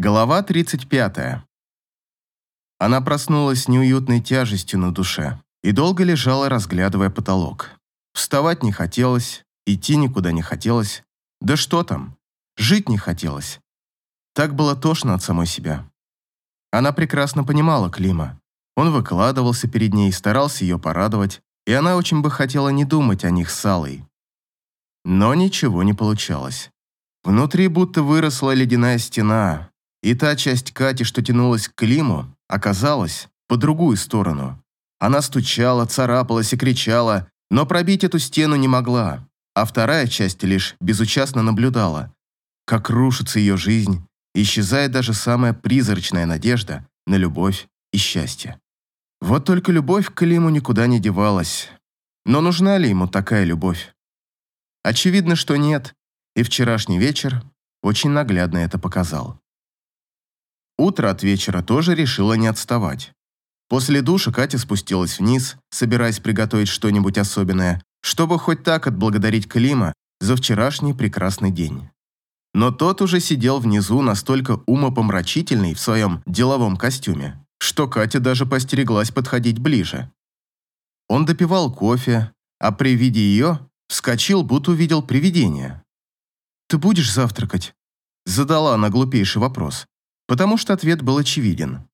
Глава 35. Она проснулась с неуютной тяжестью на душе и долго лежала, разглядывая потолок. Вставать не хотелось, идти никуда не хотелось. Да что там, жить не хотелось. Так было тошно от самой себя. Она прекрасно понимала Клима. Он выкладывался перед ней, старался ее порадовать, и она очень бы хотела не думать о них с Аллой. Но ничего не получалось. Внутри будто выросла ледяная стена, и та часть Кати, что тянулась к Климу, оказалась по другую сторону. Она стучала, царапалась и кричала, но пробить эту стену не могла, а вторая часть лишь безучастно наблюдала, как рушится ее жизнь, исчезает даже самая призрачная надежда на любовь и счастье. Вот только любовь к Климу никуда не девалась. Но нужна ли ему такая любовь? Очевидно, что нет, и вчерашний вечер очень наглядно это показал. Утро от вечера тоже решила не отставать. После душа Катя спустилась вниз, собираясь приготовить что-нибудь особенное, чтобы хоть так отблагодарить Клима за вчерашний прекрасный день. Но тот уже сидел внизу настолько умопомрачительный в своем деловом костюме, что Катя даже постереглась подходить ближе. Он допивал кофе, а при виде ее вскочил, будто увидел привидение. «Ты будешь завтракать?» Задала она глупейший вопрос потому что ответ был очевиден.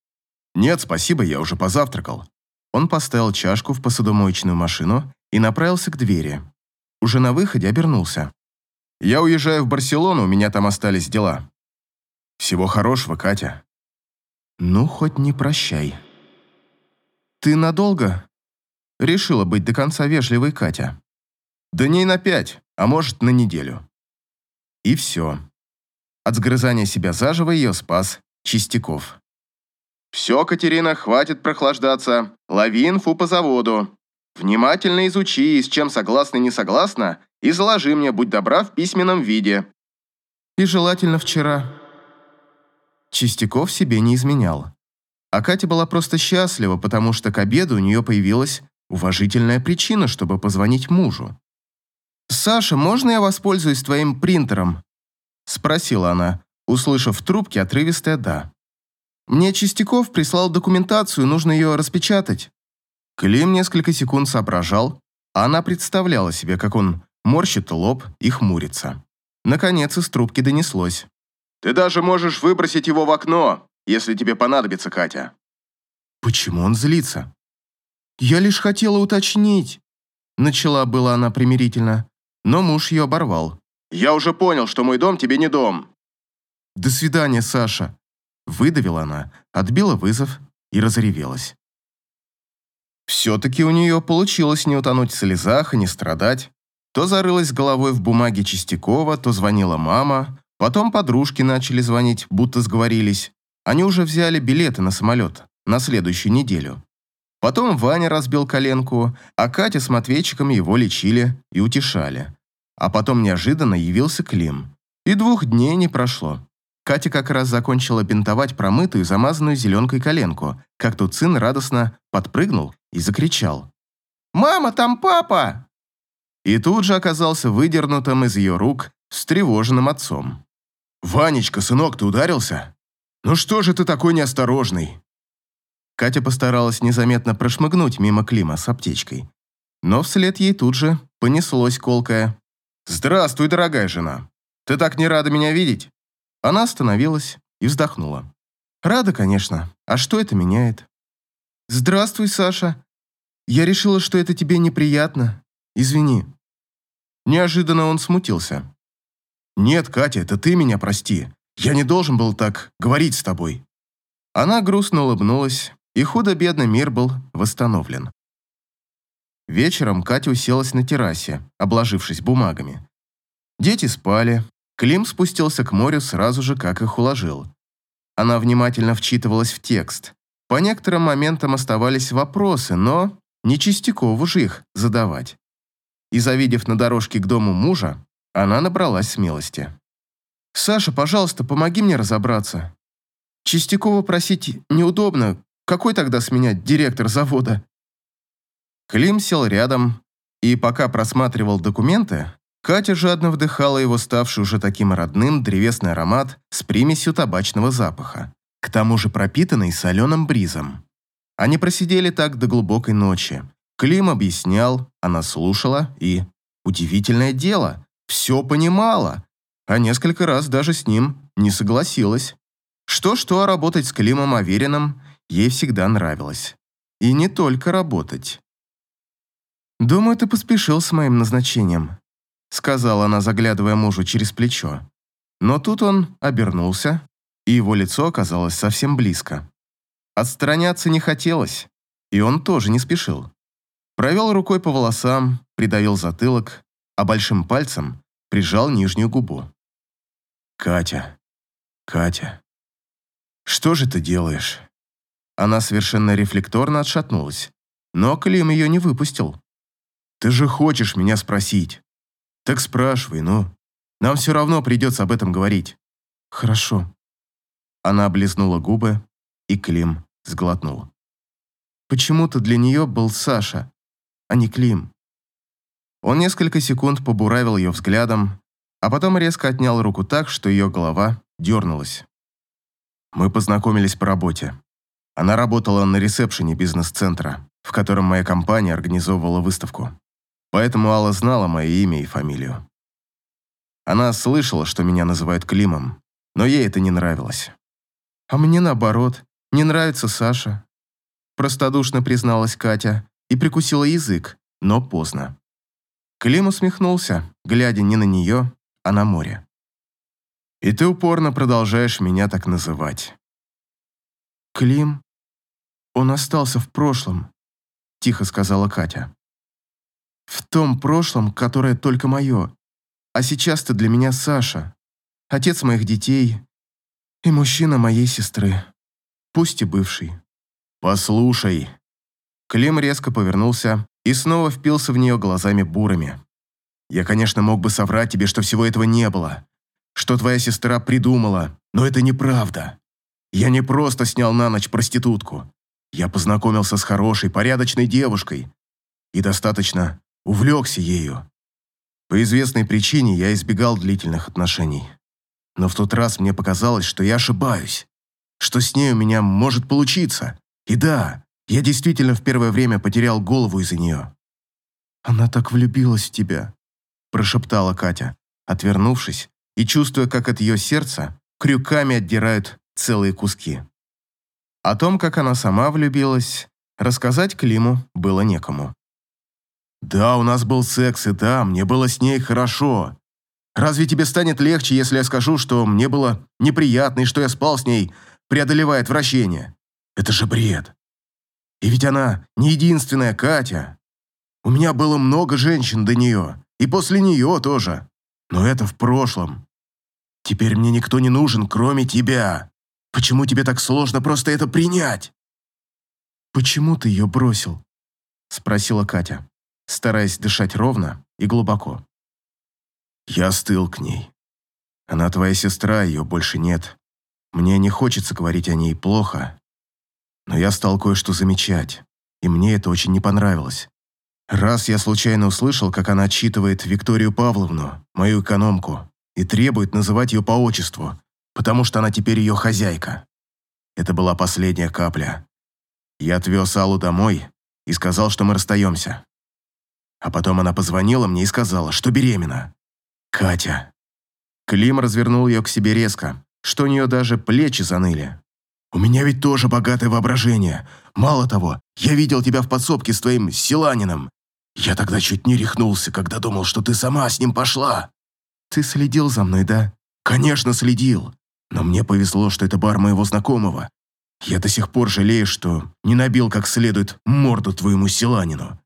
«Нет, спасибо, я уже позавтракал». Он поставил чашку в посудомоечную машину и направился к двери. Уже на выходе обернулся. «Я уезжаю в Барселону, у меня там остались дела». «Всего хорошего, Катя». «Ну, хоть не прощай». «Ты надолго?» Решила быть до конца вежливой Катя. «Дней на пять, а может, на неделю». И все. От сгрызания себя заживо ее спас Чистяков. «Все, Катерина, хватит прохлаждаться. Лови инфу по заводу. Внимательно изучи, с чем согласна и не согласна, и заложи мне, будь добра, в письменном виде». И желательно вчера. Чистяков себе не изменял. А Катя была просто счастлива, потому что к обеду у нее появилась уважительная причина, чтобы позвонить мужу. «Саша, можно я воспользуюсь твоим принтером?» Спросила она, услышав в трубке отрывистое «да». «Мне Чистяков прислал документацию, нужно ее распечатать». Клим несколько секунд соображал, а она представляла себе, как он морщит лоб и хмурится. Наконец из трубки донеслось. «Ты даже можешь выбросить его в окно, если тебе понадобится, Катя». Почему он злится? «Я лишь хотела уточнить», — начала была она примирительно, но муж ее оборвал. «Я уже понял, что мой дом тебе не дом. «До свидания, Саша!» Выдавила она, отбила вызов и разревелась. Все-таки у нее получилось не утонуть в слезах и не страдать. То зарылась головой в бумаге Чистякова, то звонила мама, потом подружки начали звонить, будто сговорились. Они уже взяли билеты на самолет на следующую неделю. Потом Ваня разбил коленку, а Катя с Матвейчиком его лечили и утешали. А потом неожиданно явился Клим. И двух дней не прошло. Катя как раз закончила бинтовать промытую, замазанную зеленкой коленку, как тут сын радостно подпрыгнул и закричал. «Мама, там папа!» И тут же оказался выдернутым из ее рук встревоженным отцом. «Ванечка, сынок, ты ударился? Ну что же ты такой неосторожный?» Катя постаралась незаметно прошмыгнуть мимо Клима с аптечкой. Но вслед ей тут же понеслось колкое. «Здравствуй, дорогая жена. Ты так не рада меня видеть?» Она остановилась и вздохнула. «Рада, конечно. А что это меняет?» «Здравствуй, Саша. Я решила, что это тебе неприятно. Извини». Неожиданно он смутился. «Нет, Катя, это ты меня прости. Я не должен был так говорить с тобой». Она грустно улыбнулась, и худо-бедно мир был восстановлен. Вечером Катя уселась на террасе, обложившись бумагами. Дети спали, Клим спустился к морю сразу же, как их уложил. Она внимательно вчитывалась в текст. По некоторым моментам оставались вопросы, но не Чистякову же их задавать. И завидев на дорожке к дому мужа, она набралась смелости. «Саша, пожалуйста, помоги мне разобраться. Чистякова просить неудобно. Какой тогда с меня директор завода?» Клим сел рядом и, пока просматривал документы, Катя жадно вдыхала его ставший уже таким родным древесный аромат с примесью табачного запаха, к тому же пропитанный соленым бризом. Они просидели так до глубокой ночи. Клим объяснял, она слушала и... Удивительное дело, все понимала, а несколько раз даже с ним не согласилась. Что-что, а работать с Климом Авериным ей всегда нравилось. И не только работать. «Думаю, ты поспешил с моим назначением», сказала она, заглядывая мужу через плечо. Но тут он обернулся, и его лицо оказалось совсем близко. Отстраняться не хотелось, и он тоже не спешил. Провел рукой по волосам, придавил затылок, а большим пальцем прижал нижнюю губу. «Катя, Катя, что же ты делаешь?» Она совершенно рефлекторно отшатнулась, но Клим ее не выпустил. «Ты же хочешь меня спросить?» «Так спрашивай, ну. Нам все равно придется об этом говорить». «Хорошо». Она облизнула губы, и Клим сглотнул. Почему-то для нее был Саша, а не Клим. Он несколько секунд побуравил ее взглядом, а потом резко отнял руку так, что ее голова дернулась. Мы познакомились по работе. Она работала на ресепшене бизнес-центра, в котором моя компания организовывала выставку. Поэтому Алла знала мое имя и фамилию. Она слышала, что меня называют Климом, но ей это не нравилось. «А мне наоборот, не нравится Саша», простодушно призналась Катя и прикусила язык, но поздно. Клим усмехнулся, глядя не на нее, а на море. «И ты упорно продолжаешь меня так называть». «Клим? Он остался в прошлом», – тихо сказала Катя. В том прошлом, которое только мое. А сейчас ты для меня Саша, отец моих детей и мужчина моей сестры, пусть и бывший. Послушай. Клим резко повернулся и снова впился в нее глазами бурыми. Я, конечно, мог бы соврать тебе, что всего этого не было, что твоя сестра придумала, но это неправда. Я не просто снял на ночь проститутку. Я познакомился с хорошей, порядочной девушкой и достаточно увлекся ею. По известной причине я избегал длительных отношений. Но в тот раз мне показалось, что я ошибаюсь, что с ней у меня может получиться. И да, я действительно в первое время потерял голову из-за нее. «Она так влюбилась в тебя», – прошептала Катя, отвернувшись и чувствуя, как от ее сердца крюками отдирают целые куски. О том, как она сама влюбилась, рассказать Климу было некому. Да, у нас был секс, и да, мне было с ней хорошо. Разве тебе станет легче, если я скажу, что мне было неприятно и что я спал с ней, преодолевая отвращение? Это же бред. И ведь она не единственная Катя. У меня было много женщин до нее, и после нее тоже. Но это в прошлом. Теперь мне никто не нужен, кроме тебя. Почему тебе так сложно просто это принять? Почему ты ее бросил? Спросила Катя стараясь дышать ровно и глубоко. «Я остыл к ней. Она твоя сестра, ее больше нет. Мне не хочется говорить о ней плохо, но я стал кое-что замечать, и мне это очень не понравилось. Раз я случайно услышал, как она отчитывает Викторию Павловну, мою экономку, и требует называть ее по отчеству, потому что она теперь ее хозяйка. Это была последняя капля. Я отвез Аллу домой и сказал, что мы расстаемся. А потом она позвонила мне и сказала, что беременна. Катя. Клим развернул ее к себе резко, что у нее даже плечи заныли. «У меня ведь тоже богатое воображение. Мало того, я видел тебя в подсобке с твоим селанином. Я тогда чуть не рехнулся, когда думал, что ты сама с ним пошла». «Ты следил за мной, да?» «Конечно, следил. Но мне повезло, что это бар моего знакомого. Я до сих пор жалею, что не набил как следует морду твоему селанину.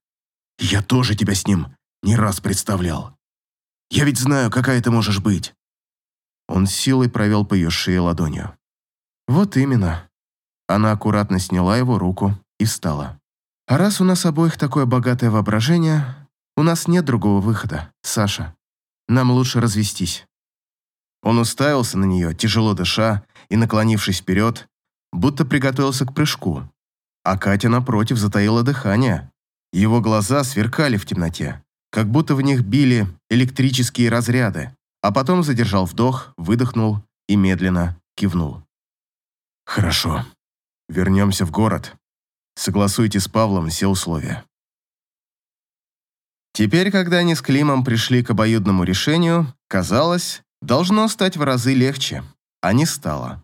Я тоже тебя с ним не раз представлял. Я ведь знаю, какая ты можешь быть». Он силой провел по ее шее ладонью. «Вот именно». Она аккуратно сняла его руку и встала. «А раз у нас обоих такое богатое воображение, у нас нет другого выхода, Саша. Нам лучше развестись». Он уставился на нее, тяжело дыша и наклонившись вперед, будто приготовился к прыжку. А Катя, напротив, затаила дыхание, его глаза сверкали в темноте, как будто в них били электрические разряды, а потом задержал вдох, выдохнул и медленно кивнул. «Хорошо. Вернемся в город. Согласуйте с Павлом все условия». Теперь, когда они с Климом пришли к обоюдному решению, казалось, должно стать в разы легче, а не стало.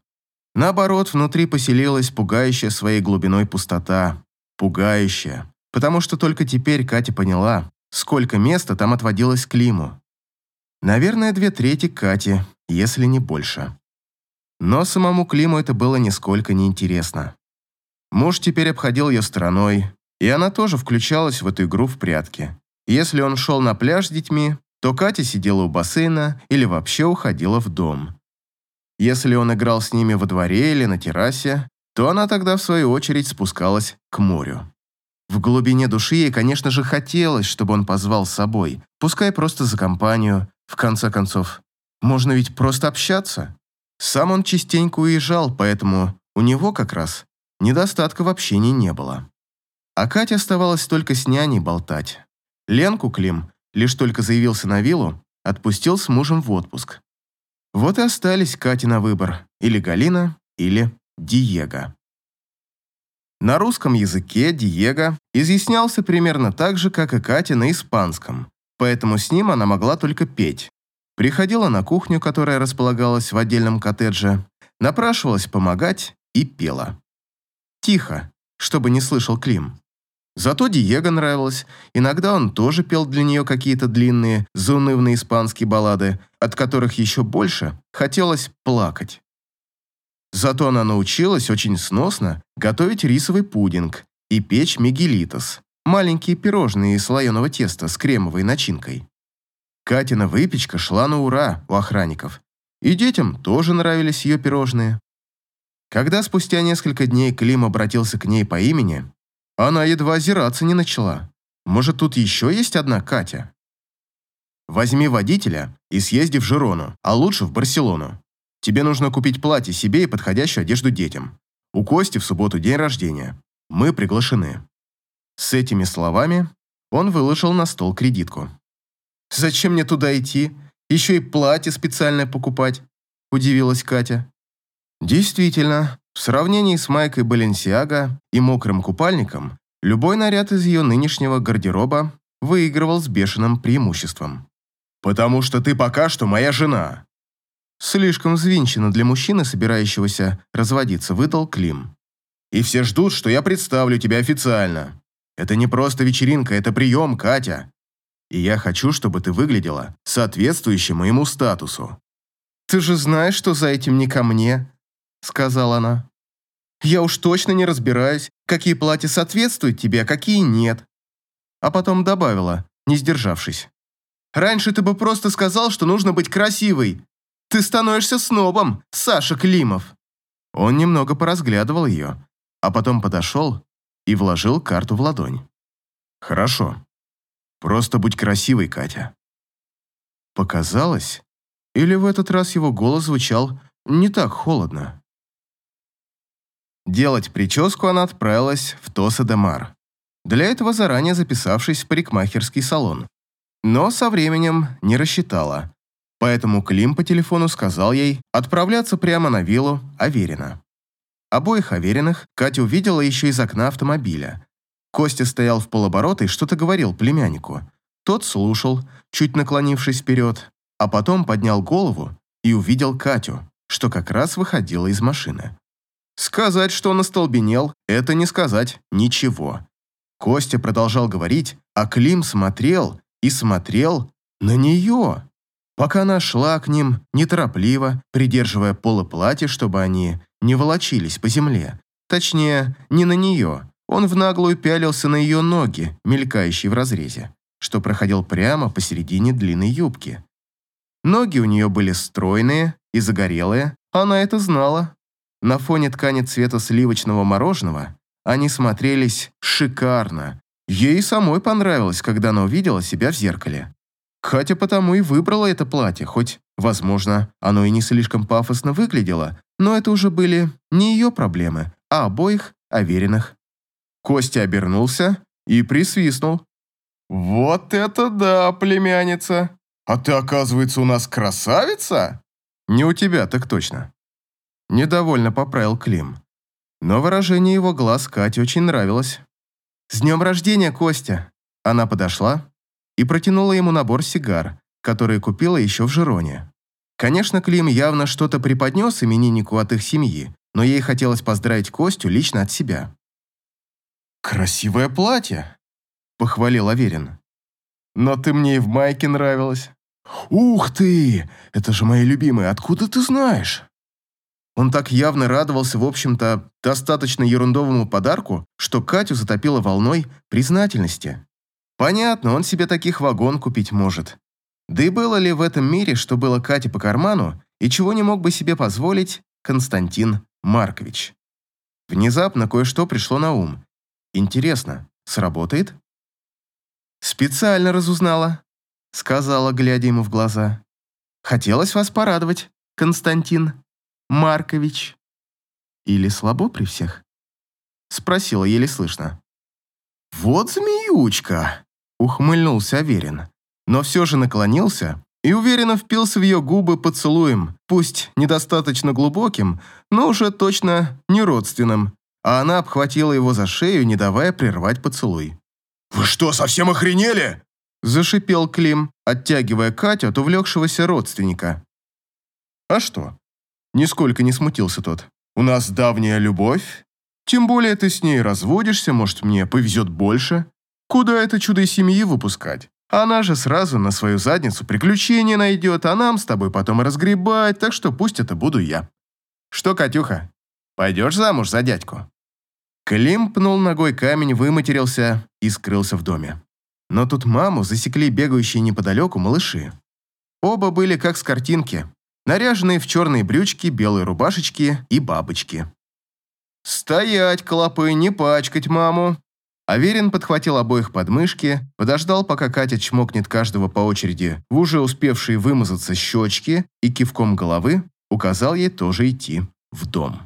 Наоборот, внутри поселилась пугающая своей глубиной пустота. Пугающая, потому что только теперь Катя поняла, сколько места там отводилось Климу. Наверное, две трети Кати, если не больше. Но самому Климу это было нисколько неинтересно. Муж теперь обходил ее стороной, и она тоже включалась в эту игру в прятки. Если он шел на пляж с детьми, то Катя сидела у бассейна или вообще уходила в дом. Если он играл с ними во дворе или на террасе, то она тогда, в свою очередь, спускалась к морю. В глубине души ей, конечно же, хотелось, чтобы он позвал с собой, пускай просто за компанию, в конце концов. Можно ведь просто общаться. Сам он частенько уезжал, поэтому у него как раз недостатка в общении не было. А Катя оставалась только с няней болтать. Ленку Клим, лишь только заявился на виллу, отпустил с мужем в отпуск. Вот и остались Кате на выбор, или Галина, или Диего. На русском языке Диего изъяснялся примерно так же, как и Катя на испанском, поэтому с ним она могла только петь. Приходила на кухню, которая располагалась в отдельном коттедже, напрашивалась помогать и пела. Тихо, чтобы не слышал Клим. Зато Диего нравилось. Иногда он тоже пел для нее какие-то длинные, заунывные испанские баллады, от которых еще больше хотелось плакать. Зато она научилась очень сносно готовить рисовый пудинг и печь мигелитос, маленькие пирожные из слоеного теста с кремовой начинкой. Катина выпечка шла на ура у охранников, и детям тоже нравились ее пирожные. Когда спустя несколько дней Клим обратился к ней по имени, она едва озираться не начала. Может, тут еще есть одна Катя? Возьми водителя и съезди в Жирону, а лучше в Барселону. Тебе нужно купить платье себе и подходящую одежду детям. У Кости в субботу день рождения. Мы приглашены». С этими словами он выложил на стол кредитку. «Зачем мне туда идти? Еще и платье специальное покупать?» – удивилась Катя. Действительно, в сравнении с майкой Баленсиага и мокрым купальником, любой наряд из ее нынешнего гардероба выигрывал с бешеным преимуществом. «Потому что ты пока что моя жена», Слишком взвинчено для мужчины, собирающегося разводиться, выдал Клим. «И все ждут, что я представлю тебя официально. Это не просто вечеринка, это прием, Катя. И я хочу, чтобы ты выглядела соответствующе моему статусу». «Ты же знаешь, что за этим не ко мне», — сказала она. «Я уж точно не разбираюсь, какие платья соответствуют тебе, а какие нет». А потом добавила, не сдержавшись. «Раньше ты бы просто сказал, что нужно быть красивой, ты становишься снобом, Саша Климов!» Он немного поразглядывал ее, а потом подошел и вложил карту в ладонь. «Хорошо. Просто будь красивой, Катя». Показалось? Или в этот раз его голос звучал не так холодно? Делать прическу она отправилась в Тоса де Мар, для этого заранее записавшись в парикмахерский салон. Но со временем не рассчитала, Поэтому Клим по телефону сказал ей отправляться прямо на виллу Аверина. Обоих Авериных Катя увидела еще из окна автомобиля. Костя стоял в полоборота и что-то говорил племяннику. Тот слушал, чуть наклонившись вперед, а потом поднял голову и увидел Катю, что как раз выходила из машины. Сказать, что он остолбенел, это не сказать ничего. Костя продолжал говорить, а Клим смотрел и смотрел на нее пока она шла к ним неторопливо, придерживая полы платья, чтобы они не волочились по земле. Точнее, не на нее. Он в наглую пялился на ее ноги, мелькающие в разрезе, что проходил прямо посередине длинной юбки. Ноги у нее были стройные и загорелые, она это знала. На фоне ткани цвета сливочного мороженого они смотрелись шикарно. Ей самой понравилось, когда она увидела себя в зеркале. Катя потому и выбрала это платье, хоть, возможно, оно и не слишком пафосно выглядело, но это уже были не ее проблемы, а обоих Авериных. Костя обернулся и присвистнул. «Вот это да, племянница! А ты, оказывается, у нас красавица?» «Не у тебя, так точно». Недовольно поправил Клим. Но выражение его глаз Кате очень нравилось. «С днем рождения, Костя!» Она подошла и протянула ему набор сигар, которые купила еще в Жироне. Конечно, Клим явно что-то преподнес имениннику от их семьи, но ей хотелось поздравить Костю лично от себя. «Красивое платье!» – похвалил Аверин. «Но ты мне и в майке нравилась». «Ух ты! Это же мои любимые, откуда ты знаешь?» Он так явно радовался, в общем-то, достаточно ерундовому подарку, что Катю затопило волной признательности. Понятно, он себе таких вагон купить может. Да и было ли в этом мире, что было Кате по карману, и чего не мог бы себе позволить Константин Маркович? Внезапно кое-что пришло на ум. Интересно, сработает? «Специально разузнала», — сказала, глядя ему в глаза. «Хотелось вас порадовать, Константин Маркович». «Или слабо при всех?» — спросила еле слышно. «Вот змеючка!» — ухмыльнулся Аверин но все же наклонился и уверенно впился в ее губы поцелуем, пусть недостаточно глубоким, но уже точно не родственным, а она обхватила его за шею, не давая прервать поцелуй. «Вы что, совсем охренели?» – зашипел Клим, оттягивая Катю от увлекшегося родственника. «А что?» – нисколько не смутился тот. «У нас давняя любовь. Тем более ты с ней разводишься, может, мне повезет больше. Куда это чудо из семьи выпускать? Она же сразу на свою задницу приключения найдет, а нам с тобой потом разгребать, так что пусть это буду я. Что, Катюха, пойдешь замуж за дядьку?» Клим пнул ногой камень, выматерился и скрылся в доме. Но тут маму засекли бегающие неподалеку малыши. Оба были как с картинки, наряженные в черные брючки, белые рубашечки и бабочки. «Стоять, клопы, не пачкать маму!» Аверин подхватил обоих подмышки, подождал, пока Катя чмокнет каждого по очереди в уже успевшие вымазаться щечки и кивком головы указал ей тоже идти в дом.